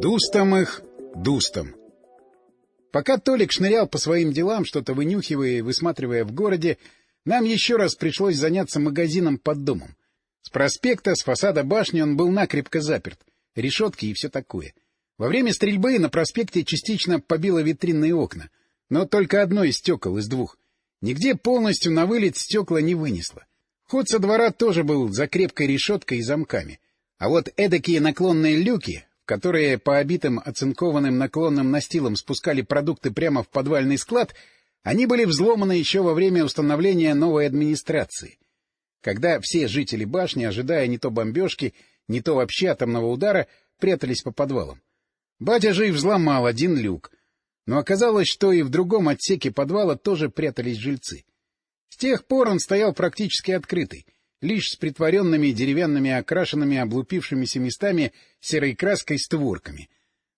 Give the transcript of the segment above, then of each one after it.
Дустом их, дустом. Пока Толик шнырял по своим делам, что-то вынюхивая и высматривая в городе, нам еще раз пришлось заняться магазином под домом. С проспекта, с фасада башни он был накрепко заперт. Решетки и все такое. Во время стрельбы на проспекте частично побило витринные окна. Но только одно из стекол из двух. Нигде полностью на вылет стекла не вынесло. Ход со двора тоже был за крепкой решеткой и замками. А вот эдакие наклонные люки, которые по обитым оцинкованным наклонным настилам спускали продукты прямо в подвальный склад, они были взломаны еще во время установления новой администрации. Когда все жители башни, ожидая не то бомбежки, не то вообще атомного удара, прятались по подвалам. Батя же и взломал один люк. Но оказалось, что и в другом отсеке подвала тоже прятались жильцы. С тех пор он стоял практически открытый, лишь с притворенными деревянными окрашенными облупившимися местами серой краской створками.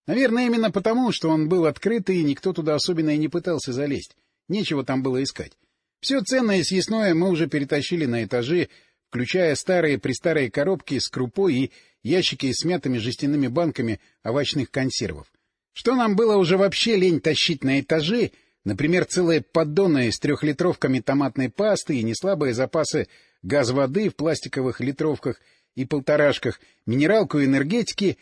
Наверное, именно потому, что он был открытый, и никто туда особенно и не пытался залезть. Нечего там было искать. Все ценное и съестное мы уже перетащили на этажи, включая старые-престарые коробки с крупой и ящики с смятыми жестяными банками овощных консервов. Что нам было уже вообще лень тащить на этажи, например, целые поддоны с трехлитровками томатной пасты и неслабые запасы газ-воды в пластиковых литровках и полторашках, минералку и энергетики,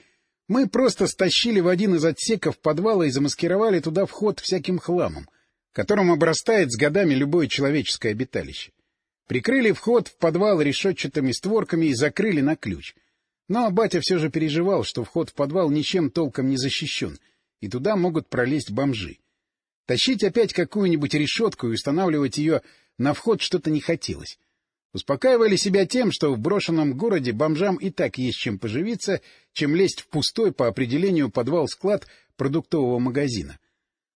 мы просто стащили в один из отсеков подвала и замаскировали туда вход всяким хламом, которым обрастает с годами любое человеческое обиталище. Прикрыли вход в подвал решетчатыми створками и закрыли на ключ. Но батя все же переживал, что вход в подвал ничем толком не защищен, и туда могут пролезть бомжи. Тащить опять какую-нибудь решетку и устанавливать ее на вход что-то не хотелось. Успокаивали себя тем, что в брошенном городе бомжам и так есть чем поживиться, чем лезть в пустой по определению подвал-склад продуктового магазина.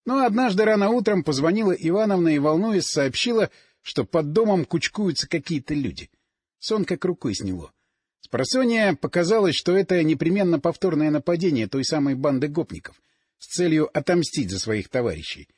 Но однажды рано утром позвонила Ивановна и, волнуясь, сообщила, что под домом кучкуются какие-то люди. Сон как рукой сняло. Спросонья показалось, что это непременно повторное нападение той самой банды гопников с целью отомстить за своих товарищей.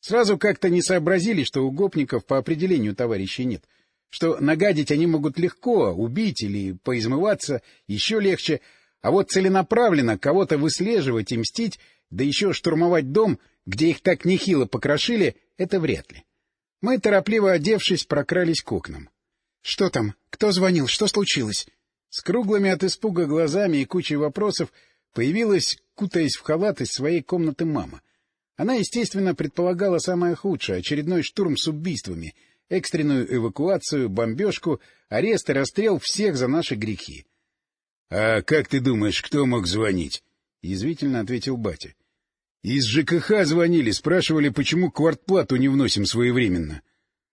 Сразу как-то не сообразили, что у гопников по определению товарищей нет, что нагадить они могут легко, убить или поизмываться еще легче, а вот целенаправленно кого-то выслеживать и мстить, да еще штурмовать дом, где их так нехило покрошили, это вряд ли. Мы, торопливо одевшись, прокрались к окнам. — Что там? Кто звонил? Что случилось? С круглыми от испуга глазами и кучей вопросов появилась, кутаясь в халат из своей комнаты мама. Она, естественно, предполагала самое худшее — очередной штурм с убийствами, экстренную эвакуацию, бомбежку, арест и расстрел всех за наши грехи. — А как ты думаешь, кто мог звонить? — язвительно ответил батя. — Из ЖКХ звонили, спрашивали, почему квартплату не вносим своевременно.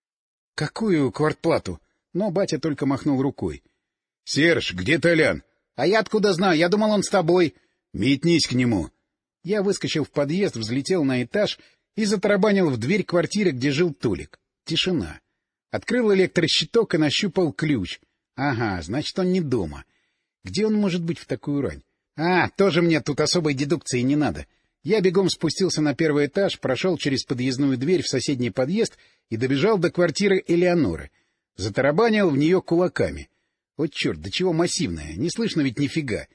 — Какую квартплату? Но батя только махнул рукой. — Серж, где Толян? — А я откуда знаю? Я думал, он с тобой. — Метнись к нему. Я выскочил в подъезд, взлетел на этаж и затарабанил в дверь квартиры, где жил Толик. Тишина. Открыл электрощиток и нащупал ключ. Ага, значит, он не дома. Где он может быть в такую рань? А, тоже мне тут особой дедукции не надо. Я бегом спустился на первый этаж, прошел через подъездную дверь в соседний подъезд и добежал до квартиры Элеоноры. Затарабанил в нее кулаками. Вот черт, до чего массивная, не слышно ведь нифига.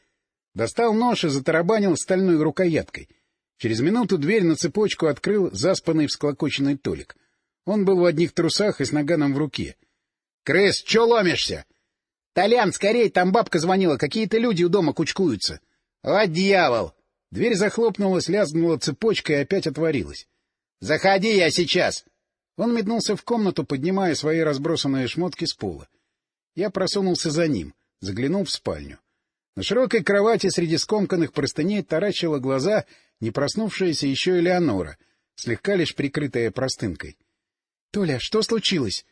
Достал нож и затарабанил стальной рукояткой. Через минуту дверь на цепочку открыл заспанный всклокоченный Толик. Он был в одних трусах и с наганом в руке. — Крыс, чё ломишься? — Толян, скорей, там бабка звонила, какие-то люди у дома кучкуются. — О, дьявол! Дверь захлопнулась, лязгнула цепочка и опять отворилась. — Заходи, я сейчас! Он метнулся в комнату, поднимая свои разбросанные шмотки с пола. Я просунулся за ним, заглянул в спальню. На широкой кровати среди скомканных простыней таращила глаза не проснувшаяся еще Элеонора, слегка лишь прикрытая простынкой. — Толя, что случилось?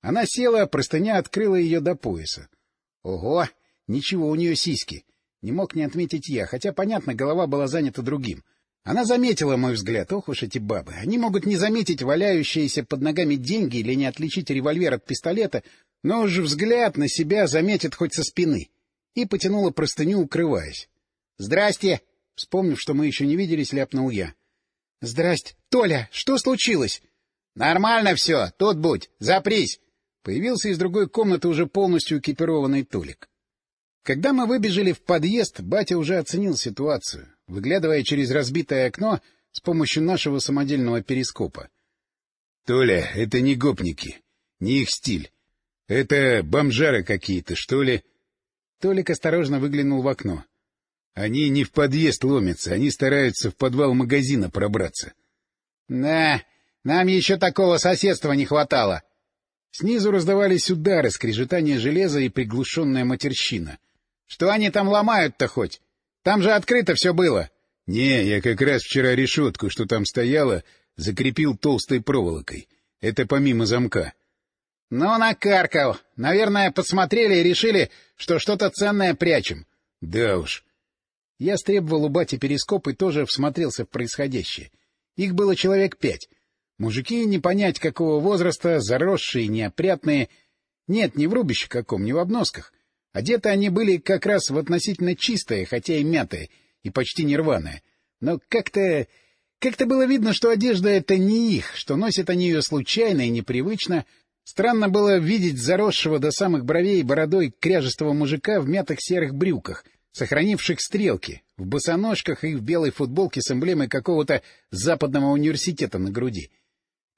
Она села, простыня открыла ее до пояса. — Ого! Ничего, у нее сиськи. Не мог не отметить я, хотя, понятно, голова была занята другим. Она заметила мой взгляд. Ох уж эти бабы. Они могут не заметить валяющиеся под ногами деньги или не отличить револьвер от пистолета, но уж взгляд на себя заметит хоть со спины. И потянула простыню, укрываясь. — Здрасте! — вспомнив, что мы еще не виделись, ляпнул я. — Здрасте! Толя, что случилось? — Нормально все. Тут будь. Запрись. Появился из другой комнаты уже полностью экипированный Толик. Когда мы выбежали в подъезд, батя уже оценил ситуацию. выглядывая через разбитое окно с помощью нашего самодельного перископа. — Толя, это не гопники, не их стиль. Это бомжары какие-то, что ли? Толик осторожно выглянул в окно. — Они не в подъезд ломятся, они стараются в подвал магазина пробраться. — Да, нам еще такого соседства не хватало. Снизу раздавались удары, скрежетание железа и приглушенная матерщина. — Что они там ломают-то хоть? Там же открыто все было. — Не, я как раз вчера решетку, что там стояла, закрепил толстой проволокой. Это помимо замка. — Ну, накаркал. Наверное, подсмотрели и решили, что что-то ценное прячем. — Да уж. Я стребовал у бати перископ и тоже всмотрелся в происходящее. Их было человек пять. Мужики не понять какого возраста, заросшие, неопрятные. Нет, не в рубище каком, не в обносках. Одеты они были как раз в относительно чистое, хотя и мятое, и почти нерваное. Но как-то... Как-то было видно, что одежда это не их, что носят они ее случайно и непривычно. Странно было видеть заросшего до самых бровей бородой кряжестого мужика в мятых серых брюках, сохранивших стрелки, в босоножках и в белой футболке с эмблемой какого-то западного университета на груди.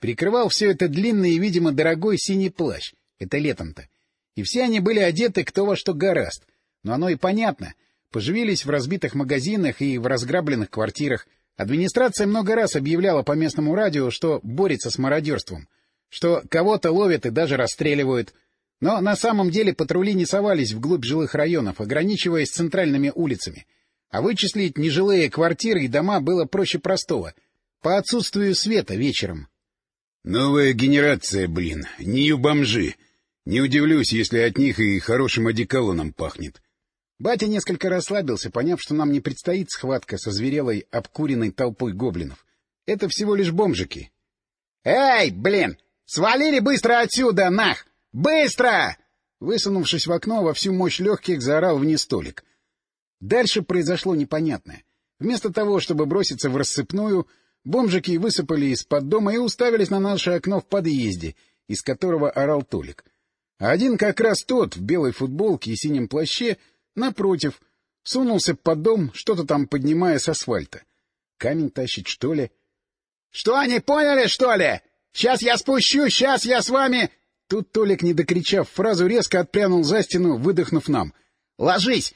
Прикрывал все это длинный и, видимо, дорогой синий плащ. Это летом-то. И все они были одеты кто во что гораст. Но оно и понятно. Поживились в разбитых магазинах и в разграбленных квартирах. Администрация много раз объявляла по местному радио, что борется с мародерством, что кого-то ловят и даже расстреливают. Но на самом деле патрули не совались вглубь жилых районов, ограничиваясь центральными улицами. А вычислить нежилые квартиры и дома было проще простого. По отсутствию света вечером. Новая генерация, блин, нью-бомжи. Не удивлюсь, если от них и хорошим одеколоном пахнет. Батя несколько расслабился, поняв, что нам не предстоит схватка со зверелой, обкуренной толпой гоблинов. Это всего лишь бомжики. — Эй, блин! Свалили быстро отсюда, нах! Быстро! Высунувшись в окно, во всю мощь легких заорал вниз столик. Дальше произошло непонятное. Вместо того, чтобы броситься в рассыпную, Бомжики высыпали из-под дома и уставились на наше окно в подъезде, из которого орал Толик. А один как раз тот, в белой футболке и синем плаще, напротив, сунулся под дом, что-то там поднимая с асфальта. Камень тащить, что ли? — Что, они поняли, что ли? Сейчас я спущу, сейчас я с вами... Тут Толик, не докричав фразу, резко отпрянул за стену, выдохнув нам. «Ложись!»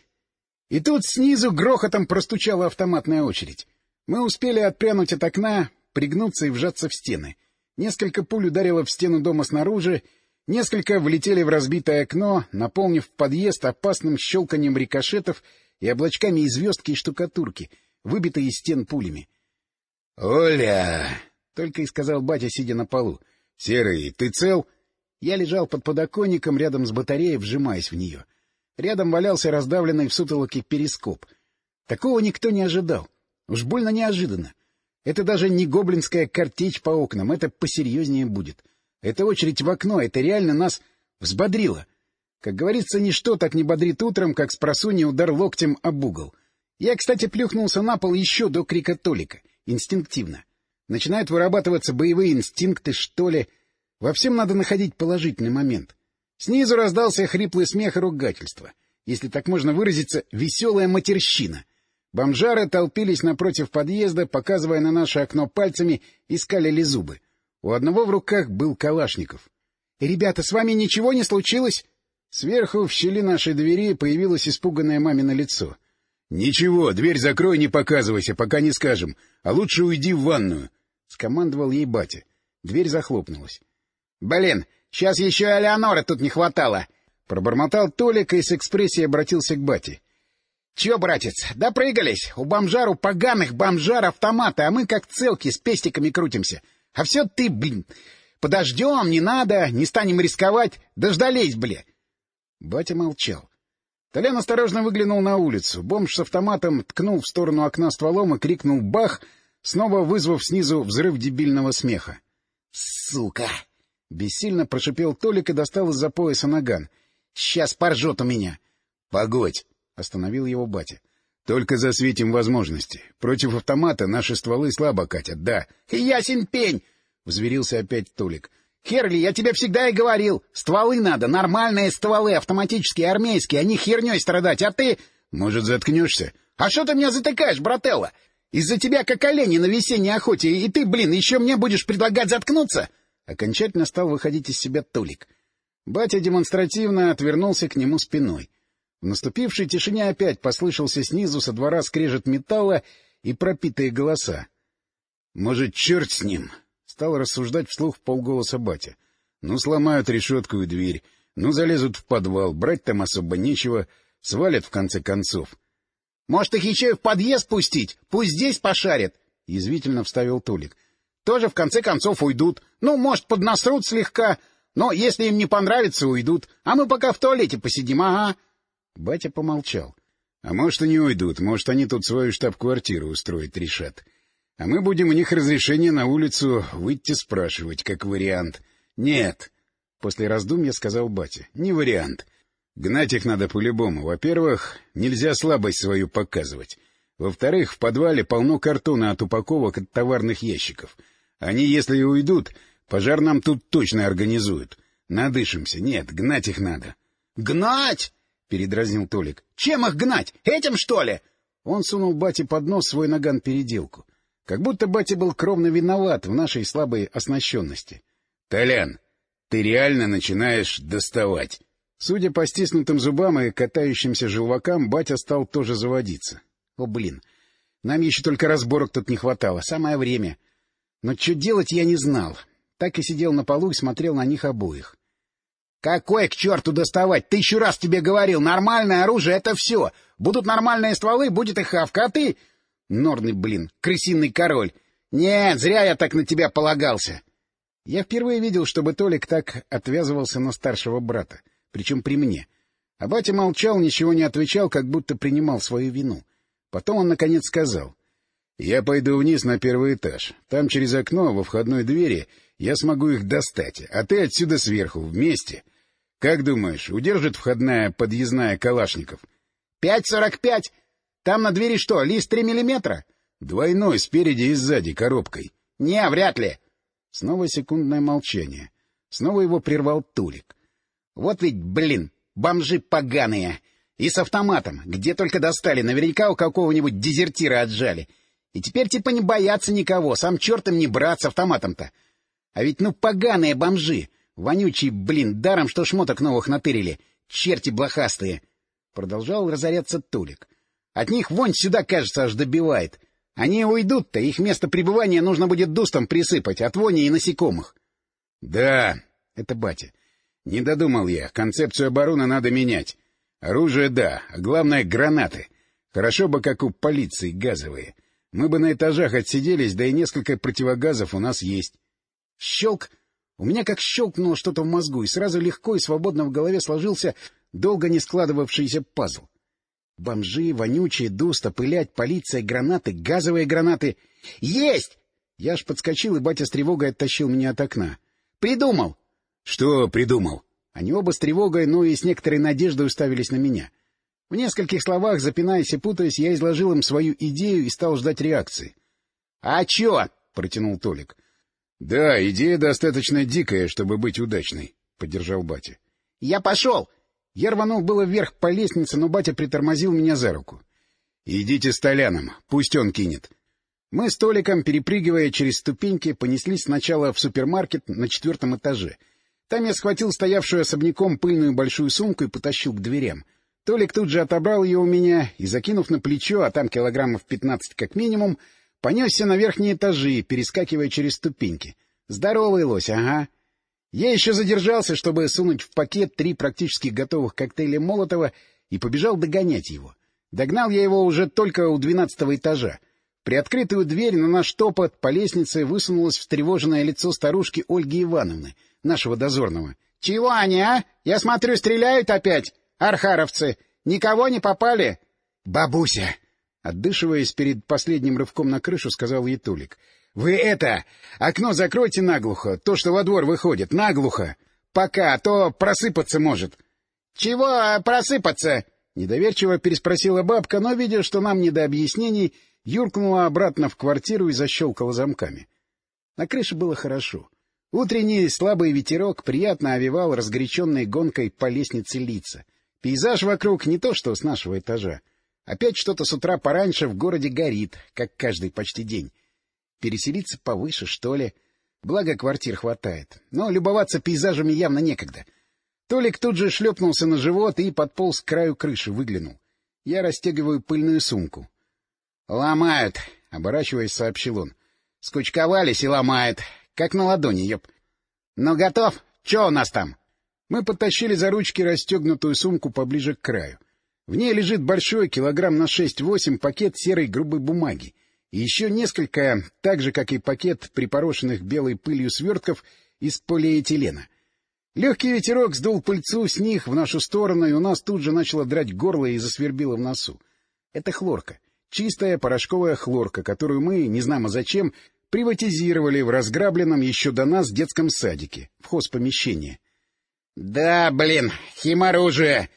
И тут снизу грохотом простучала автоматная очередь. Мы успели отпрянуть от окна, пригнуться и вжаться в стены. Несколько пуль ударило в стену дома снаружи, несколько влетели в разбитое окно, наполнив подъезд опасным щелканием рикошетов и облачками из звездки и штукатурки, выбитой из стен пулями. — Оля! — только и сказал батя, сидя на полу. — Серый, ты цел? Я лежал под подоконником рядом с батареей, вжимаясь в нее. Рядом валялся раздавленный в сутолоке перископ. Такого никто не ожидал. Уж больно неожиданно. Это даже не гоблинская картечь по окнам, это посерьезнее будет. Это очередь в окно, это реально нас взбодрило. Как говорится, ничто так не бодрит утром, как с удар локтем об угол. Я, кстати, плюхнулся на пол еще до крика Толика. Инстинктивно. Начинают вырабатываться боевые инстинкты, что ли. Во всем надо находить положительный момент. Снизу раздался хриплый смех и ругательство. Если так можно выразиться, веселая матерщина — Бомжары толпились напротив подъезда, показывая на наше окно пальцами, искали зубы. У одного в руках был Калашников. — Ребята, с вами ничего не случилось? Сверху в щели нашей двери появилось испуганное мамино лицо. — Ничего, дверь закрой, не показывайся, пока не скажем. А лучше уйди в ванную. — скомандовал ей батя. Дверь захлопнулась. — Блин, сейчас еще Элеонора тут не хватало! — пробормотал Толик и с экспрессией обратился к бате. Чё, братец, допрыгались? У бомжару поганых бомжар автоматы, а мы как целки с пестиками крутимся. А все ты, блин, подождем, не надо, не станем рисковать. Дождались, бля. Батя молчал. Толян осторожно выглянул на улицу. Бомж с автоматом ткнул в сторону окна стволом и крикнул «Бах!», снова вызвав снизу взрыв дебильного смеха. «Сука!» — бессильно прошипел Толик и достал из-за пояса наган. «Сейчас поржет у меня!» «Погодь!» Остановил его батя. — Только засветим возможности. Против автомата наши стволы слабо катят, да. — Ясен пень! — взверился опять Толик. — Херли, я тебе всегда и говорил. Стволы надо, нормальные стволы, автоматические, армейские, а не херней страдать, а ты... — Может, заткнешься? А что ты меня затыкаешь, брателла? Из-за тебя как олени на весенней охоте, и ты, блин, еще мне будешь предлагать заткнуться? Окончательно стал выходить из себя Толик. Батя демонстративно отвернулся к нему спиной. В наступившей тишине опять послышался снизу со двора скрежет металла и пропитые голоса. — Может, черт с ним? — стал рассуждать вслух в полголоса батя. — Ну, сломают решетку и дверь, ну, залезут в подвал, брать там особо нечего, свалят в конце концов. — Может, их еще и в подъезд пустить? Пусть здесь пошарят! — язвительно вставил Толик. — Тоже в конце концов уйдут. Ну, может, поднасрут слегка, но если им не понравится, уйдут. А мы пока в туалете посидим, ага. Батя помолчал. — А может, и не уйдут, может, они тут свою штаб-квартиру устроить решат. А мы будем у них разрешение на улицу выйти спрашивать, как вариант. — Нет, — после раздумья сказал батя, — не вариант. Гнать их надо по-любому. Во-первых, нельзя слабость свою показывать. Во-вторых, в подвале полно картона от упаковок от товарных ящиков. Они, если и уйдут, пожар нам тут точно организуют. Надышимся. Нет, гнать их надо. — Гнать! — передразнил Толик. — Чем их гнать? Этим, что ли? Он сунул бате под нос свой наган-переделку. Как будто батя был кровно виноват в нашей слабой оснащенности. — Толян, ты реально начинаешь доставать. Судя по стиснутым зубам и катающимся желвакам, батя стал тоже заводиться. О, блин! Нам еще только разборок тут не хватало. Самое время. Но что делать я не знал. Так и сидел на полу и смотрел на них обоих. Какой к черту доставать? Тысячу раз тебе говорил, нормальное оружие — это все. Будут нормальные стволы, будет и хавка, а ты... Норный, блин, крысиный король. Нет, зря я так на тебя полагался. Я впервые видел, чтобы Толик так отвязывался на старшего брата, причем при мне. А батя молчал, ничего не отвечал, как будто принимал свою вину. Потом он, наконец, сказал. — Я пойду вниз на первый этаж. Там через окно во входной двери я смогу их достать, а ты отсюда сверху, вместе. Как думаешь, удержит входная подъездная Калашников? — Пять сорок пять. Там на двери что, лист три миллиметра? — Двойной, спереди и сзади, коробкой. — Не, вряд ли. Снова секундное молчание. Снова его прервал Тулик. — Вот ведь, блин, бомжи поганые! И с автоматом, где только достали, наверняка у какого-нибудь дезертира отжали. И теперь типа не боятся никого, сам черт им не брат с автоматом-то. А ведь ну поганые бомжи! Вонючие, блин, даром, что шмоток новых натырили. Черти блохастые! Продолжал разоряться Тулик. От них вонь сюда, кажется, аж добивает. Они уйдут-то, их место пребывания нужно будет дустом присыпать от вони и насекомых. — Да, это батя. Не додумал я. Концепцию обороны надо менять. Оружие — да, а главное — гранаты. Хорошо бы, как у полиции, газовые. Мы бы на этажах отсиделись, да и несколько противогазов у нас есть. Щелк! У меня как щелкнуло что-то в мозгу, и сразу легко и свободно в голове сложился долго не складывавшийся пазл. Бомжи, вонючие, дуста, пылять, полиция, гранаты, газовые гранаты. Есть! Я аж подскочил, и батя с тревогой оттащил меня от окна. Придумал! Что придумал? Они оба с тревогой, но и с некоторой надеждой уставились на меня. В нескольких словах, запинаясь и путаясь, я изложил им свою идею и стал ждать реакции. — А чё? — протянул Толик. — Да, идея достаточно дикая, чтобы быть удачной, — поддержал батя. — Я пошел! Я рванул было вверх по лестнице, но батя притормозил меня за руку. — Идите с Толяном, пусть он кинет. Мы с Толиком, перепрыгивая через ступеньки, понеслись сначала в супермаркет на четвертом этаже. Там я схватил стоявшую особняком пыльную большую сумку и потащил к дверям. Толик тут же отобрал ее у меня и, закинув на плечо, а там килограммов пятнадцать как минимум, Понесся на верхние этажи, перескакивая через ступеньки. Здоровый лось, ага. Я еще задержался, чтобы сунуть в пакет три практически готовых коктейля Молотова и побежал догонять его. Догнал я его уже только у двенадцатого этажа. При открытую дверь на наш топот по лестнице высунулось встревоженное лицо старушки Ольги Ивановны, нашего дозорного. — Чего они, а? Я смотрю, стреляют опять. Архаровцы. Никого не попали? — Бабуся! Отдышиваясь перед последним рывком на крышу, сказал ей Тулик. — Вы это... Окно закройте наглухо, то, что во двор выходит, наглухо. Пока, а то просыпаться может. — Чего просыпаться? — недоверчиво переспросила бабка, но, видя, что нам не до объяснений, юркнула обратно в квартиру и защелкала замками. На крыше было хорошо. Утренний слабый ветерок приятно овивал разгоряченной гонкой по лестнице лица. Пейзаж вокруг не то что с нашего этажа. Опять что-то с утра пораньше в городе горит, как каждый почти день. Переселиться повыше, что ли? Благо, квартир хватает. Но любоваться пейзажами явно некогда. Толик тут же шлепнулся на живот и подполз к краю крыши, выглянул. Я расстегиваю пыльную сумку. — Ломают, — оборачиваясь, сообщил он. — Скучковались и ломают. Как на ладони, ёп. — Ну, готов? Чё у нас там? Мы подтащили за ручки расстегнутую сумку поближе к краю. В ней лежит большой, килограмм на шесть-восемь, пакет серой грубой бумаги. И еще несколько, так же, как и пакет припорошенных белой пылью свертков из полиэтилена. Легкий ветерок сдул пыльцу с них в нашу сторону, и у нас тут же начало драть горло и засвербило в носу. Это хлорка. Чистая порошковая хлорка, которую мы, не знамо зачем, приватизировали в разграбленном еще до нас детском садике, в хозпомещении. — Да, блин, химоружие!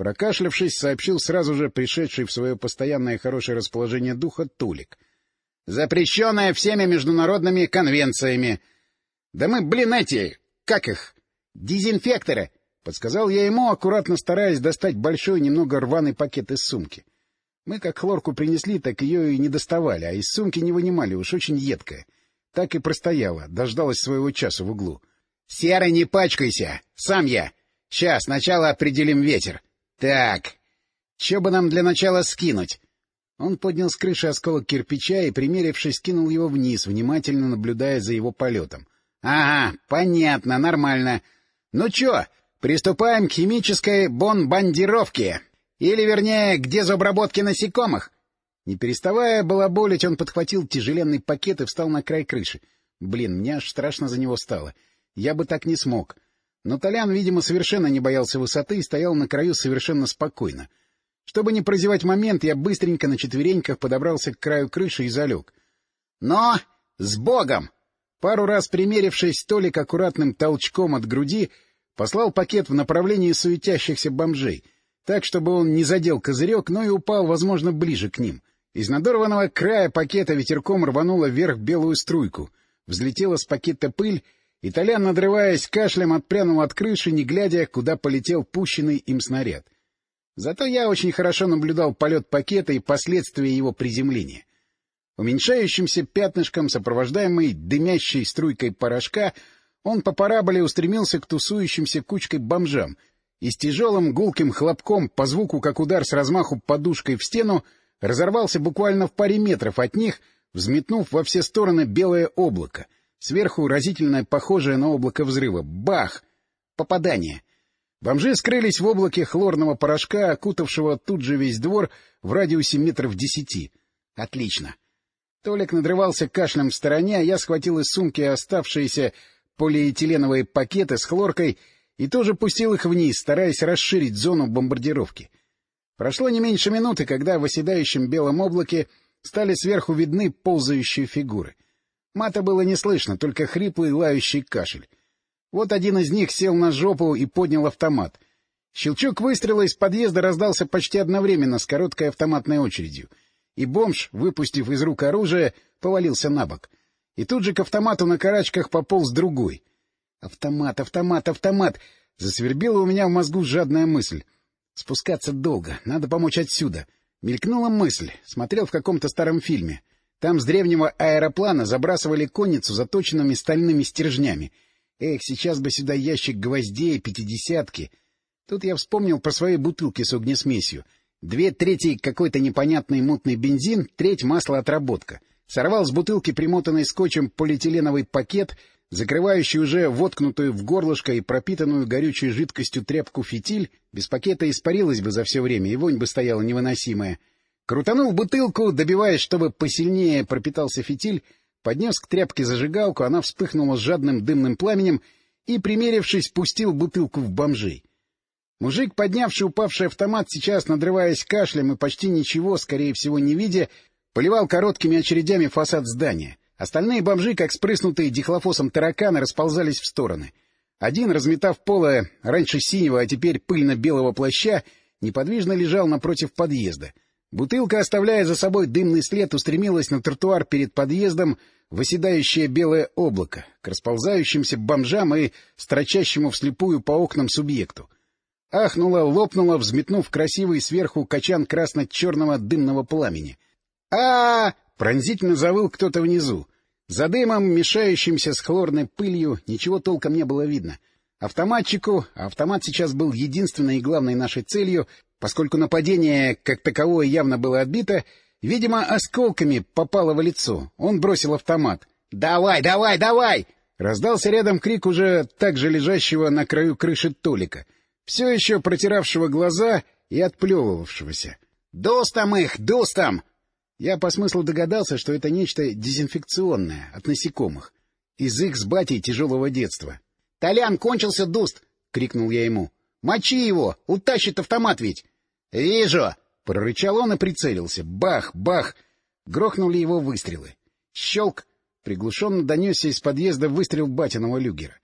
Прокашлявшись, сообщил сразу же пришедший в свое постоянное хорошее расположение духа Тулик. — Запрещенное всеми международными конвенциями. — Да мы, блин, эти... Как их? Дезинфекторы! — подсказал я ему, аккуратно стараясь достать большой, немного рваный пакет из сумки. Мы как хлорку принесли, так ее и не доставали, а из сумки не вынимали, уж очень едкая. Так и простояла, дождалась своего часа в углу. — Серый, не пачкайся! Сам я! Сейчас, сначала определим ветер. Так, что бы нам для начала скинуть? Он поднял с крыши осколок кирпича и, примерившись, кинул его вниз, внимательно наблюдая за его полетом. — Ага, понятно, нормально. Ну чё, приступаем к химической бомбардировке. Или, вернее, к дезобработке насекомых. Не переставая балаболить, он подхватил тяжеленный пакет и встал на край крыши. Блин, мне аж страшно за него стало. Я бы так не смог. Но Толян, видимо, совершенно не боялся высоты и стоял на краю совершенно спокойно. Чтобы не прозевать момент, я быстренько на четвереньках подобрался к краю крыши и залег. Но с Богом! Пару раз примерившись, Толик аккуратным толчком от груди послал пакет в направлении суетящихся бомжей, так, чтобы он не задел козырек, но и упал, возможно, ближе к ним. Из надорванного края пакета ветерком рванула вверх белую струйку. Взлетела с пакета пыль, и Толян, надрываясь кашлем, отпрянул от крыши, не глядя, куда полетел пущенный им снаряд. Зато я очень хорошо наблюдал полет пакета и последствия его приземления. Уменьшающимся пятнышком, сопровождаемый дымящей струйкой порошка, он по параболе устремился к тусующимся кучкой бомжам и с тяжелым гулким хлопком, по звуку как удар с размаху подушкой в стену, разорвался буквально в паре метров от них, взметнув во все стороны белое облако — Сверху разительно похожее на облако взрыва. Бах! Попадание! Бомжи скрылись в облаке хлорного порошка, окутавшего тут же весь двор в радиусе метров десяти. Отлично. Толик надрывался кашлем в стороне, а я схватил из сумки оставшиеся полиэтиленовые пакеты с хлоркой и тоже пустил их вниз, стараясь расширить зону бомбардировки. Прошло не меньше минуты, когда в оседающем белом облаке стали сверху видны ползающие фигуры — Мата было не слышно, только хриплый лающий кашель. Вот один из них сел на жопу и поднял автомат. Щелчок выстрела из подъезда раздался почти одновременно с короткой автоматной очередью, и бомж, выпустив из рук оружие, повалился на бок. И тут же к автомату на карачках пополз другой. «Автомат, автомат, автомат!» Засвербила у меня в мозгу жадная мысль. «Спускаться долго, надо помочь отсюда». Мелькнула мысль, смотрел в каком-то старом фильме. Там с древнего аэроплана забрасывали конницу заточенными стальными стержнями. Эх, сейчас бы сюда ящик гвоздей, пятидесятки. Тут я вспомнил про свои бутылки с огнесмесью. Две трети какой-то непонятный мутный бензин, треть маслоотработка. Сорвал с бутылки примотанный скотчем полиэтиленовый пакет, закрывающий уже воткнутую в горлышко и пропитанную горючей жидкостью тряпку фитиль. Без пакета испарилась бы за все время, и вонь бы стояла невыносимая. Крутанул бутылку, добиваясь, чтобы посильнее пропитался фитиль, поднес к тряпке зажигалку, она вспыхнула с жадным дымным пламенем и, примерившись, пустил бутылку в бомжей. Мужик, поднявший упавший автомат, сейчас, надрываясь кашлем и почти ничего, скорее всего, не видя, поливал короткими очередями фасад здания. Остальные бомжи, как спрыснутые дихлофосом тараканы, расползались в стороны. Один, разметав поло раньше синего, а теперь пыльно-белого плаща, неподвижно лежал напротив подъезда — Бутылка, оставляя за собой дымный след, устремилась на тротуар перед подъездом в белое облако, к расползающимся бомжам и строчащему вслепую по окнам субъекту. Ахнула, лопнула, взметнув красивый сверху качан красно-черного дымного пламени. а, -а, Пронзительно завыл кто-то внизу. За дымом, мешающимся с хлорной пылью, ничего толком не было видно. Автоматчику, автомат сейчас был единственной и главной нашей целью, поскольку нападение как таковое явно было отбито, видимо, осколками попало в лицо. Он бросил автомат. «Давай, давай, давай!» Раздался рядом крик уже также лежащего на краю крыши Толика, все еще протиравшего глаза и отплевывавшегося. «Достам их, достам!» Я по смыслу догадался, что это нечто дезинфекционное, от насекомых. Из их с батей тяжелого детства. — Толян, кончился дуст! — крикнул я ему. — Мочи его! Утащит автомат ведь! — Вижу! — прорычал он и прицелился. Бах! Бах! Грохнули его выстрелы. Щелк! Приглушенно донесся из подъезда выстрел батиного люгера.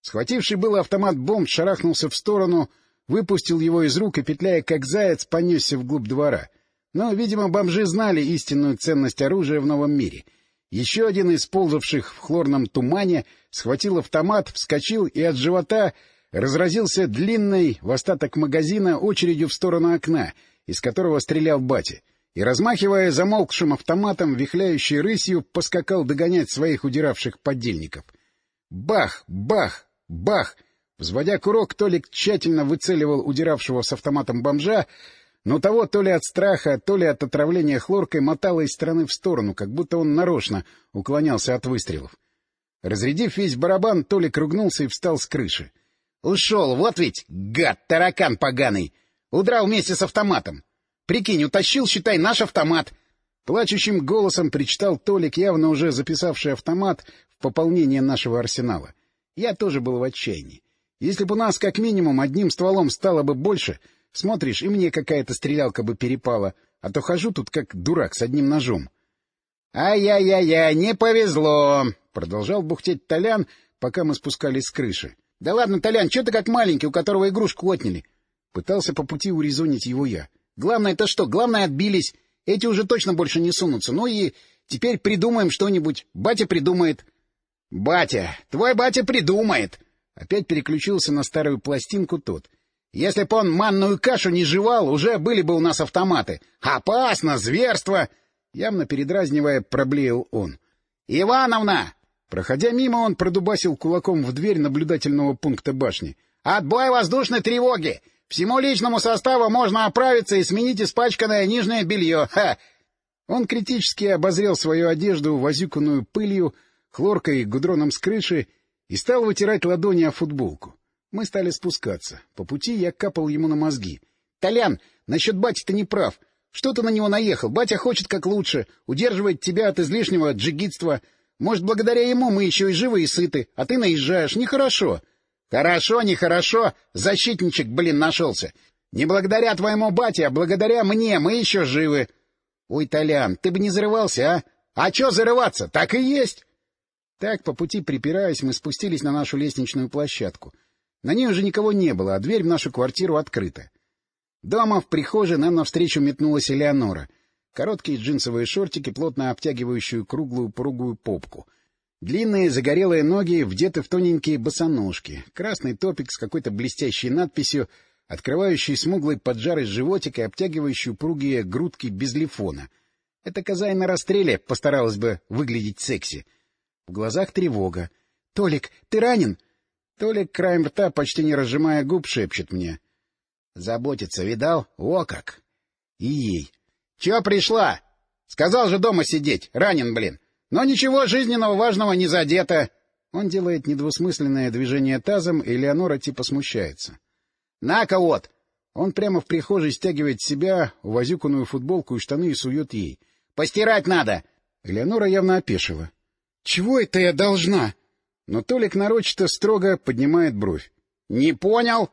Схвативший было автомат бомб шарахнулся в сторону, выпустил его из рук и, петляя как заяц, понесся вглубь двора — но, видимо, бомжи знали истинную ценность оружия в новом мире. Еще один из ползавших в хлорном тумане схватил автомат, вскочил и от живота разразился длинной в остаток магазина очередью в сторону окна, из которого стрелял батя, и, размахивая замолкшим автоматом, вихляющей рысью, поскакал догонять своих удиравших подельников. Бах! Бах! Бах! Взводя курок, Толик тщательно выцеливал удиравшего с автоматом бомжа, но того то ли от страха, то ли от отравления хлоркой мотало из стороны в сторону, как будто он нарочно уклонялся от выстрелов. Разрядив весь барабан, Толик ругнулся и встал с крыши. — Ушел, вот ведь, гад, таракан поганый! Удрал вместе с автоматом! Прикинь, утащил, считай, наш автомат! Плачущим голосом причитал Толик, явно уже записавший автомат в пополнение нашего арсенала. Я тоже был в отчаянии. Если бы у нас как минимум одним стволом стало бы больше, Смотришь, и мне какая-то стрелялка бы перепала, а то хожу тут как дурак с одним ножом. «Ай-яй-яй-яй, не повезло!» — продолжал бухтеть Толян, пока мы спускались с крыши. — Да ладно, Толян, что ты как маленький, у которого игрушку отняли? Пытался по пути урезонить его я. — Главное-то что? Главное, отбились. Эти уже точно больше не сунутся. Ну и теперь придумаем что-нибудь. Батя придумает. — Батя! Твой батя придумает! Опять переключился на старую пластинку тот. Если б он манную кашу не жевал, уже были бы у нас автоматы. Опасно, зверство! Явно передразнивая, проблеял он. «Ивановна!» Проходя мимо, он продубасил кулаком в дверь наблюдательного пункта башни. «Отбой воздушной тревоги! Всему личному составу можно оправиться и сменить испачканное нижнее белье! Ха!» Он критически обозрел свою одежду, возюканную пылью, хлоркой и гудроном с крыши, и стал вытирать ладони о футболку. Мы стали спускаться. По пути я капал ему на мозги. — Толян, насчет бати ты не прав. Что ты на него наехал? Батя хочет как лучше, удерживает тебя от излишнего джигитства. Может, благодаря ему мы еще и живы и сыты, а ты наезжаешь. Нехорошо. — Хорошо, нехорошо. Защитничек, блин, нашелся. Не благодаря твоему бате, а благодаря мне мы еще живы. — Ой, Толян, ты бы не зарывался, а? А че зарываться? Так и есть. Так, по пути припираясь, мы спустились на нашу лестничную площадку — на ней уже никого не было, а дверь в нашу квартиру открыта. Дома в прихожей нам навстречу метнулась Элеонора. Короткие джинсовые шортики, плотно обтягивающую круглую поругую попку. Длинные загорелые ноги вдеты в тоненькие босоножки. Красный топик с какой-то блестящей надписью, открывающий смуглый поджарый животик и обтягивающий упругие грудки без лифона. Это коза на расстреле постаралась бы выглядеть секси. В глазах тревога. — Толик, ты ранен? — Толик краем рта, почти не разжимая губ, шепчет мне. Заботится, видал? О как! И ей. — Чё пришла? Сказал же дома сидеть. Ранен, блин. Но ничего жизненного важного не задето. Он делает недвусмысленное движение тазом, и Леонора типа смущается. — На-ка вот! Он прямо в прихожей стягивает себя увозюканную футболку и штаны и сует ей. — Постирать надо! Леонора явно опешила. — Чего это я должна? Но Толик нарочито строго поднимает бровь. — Не понял?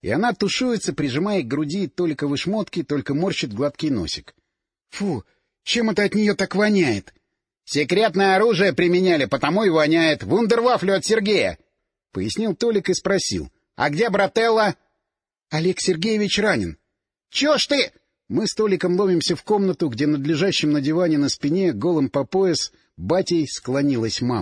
И она тушуется, прижимая к груди Толиковы шмотки, только морщит гладкий носик. — Фу, чем это от нее так воняет? — Секретное оружие применяли, потому и воняет. Вундервафлю от Сергея. — пояснил Толик и спросил. — А где брателла? — Олег Сергеевич ранен. — Чё ж ты... Мы с Толиком ломимся в комнату, где над лежащим на диване на спине, голым по пояс, батей склонилась мама.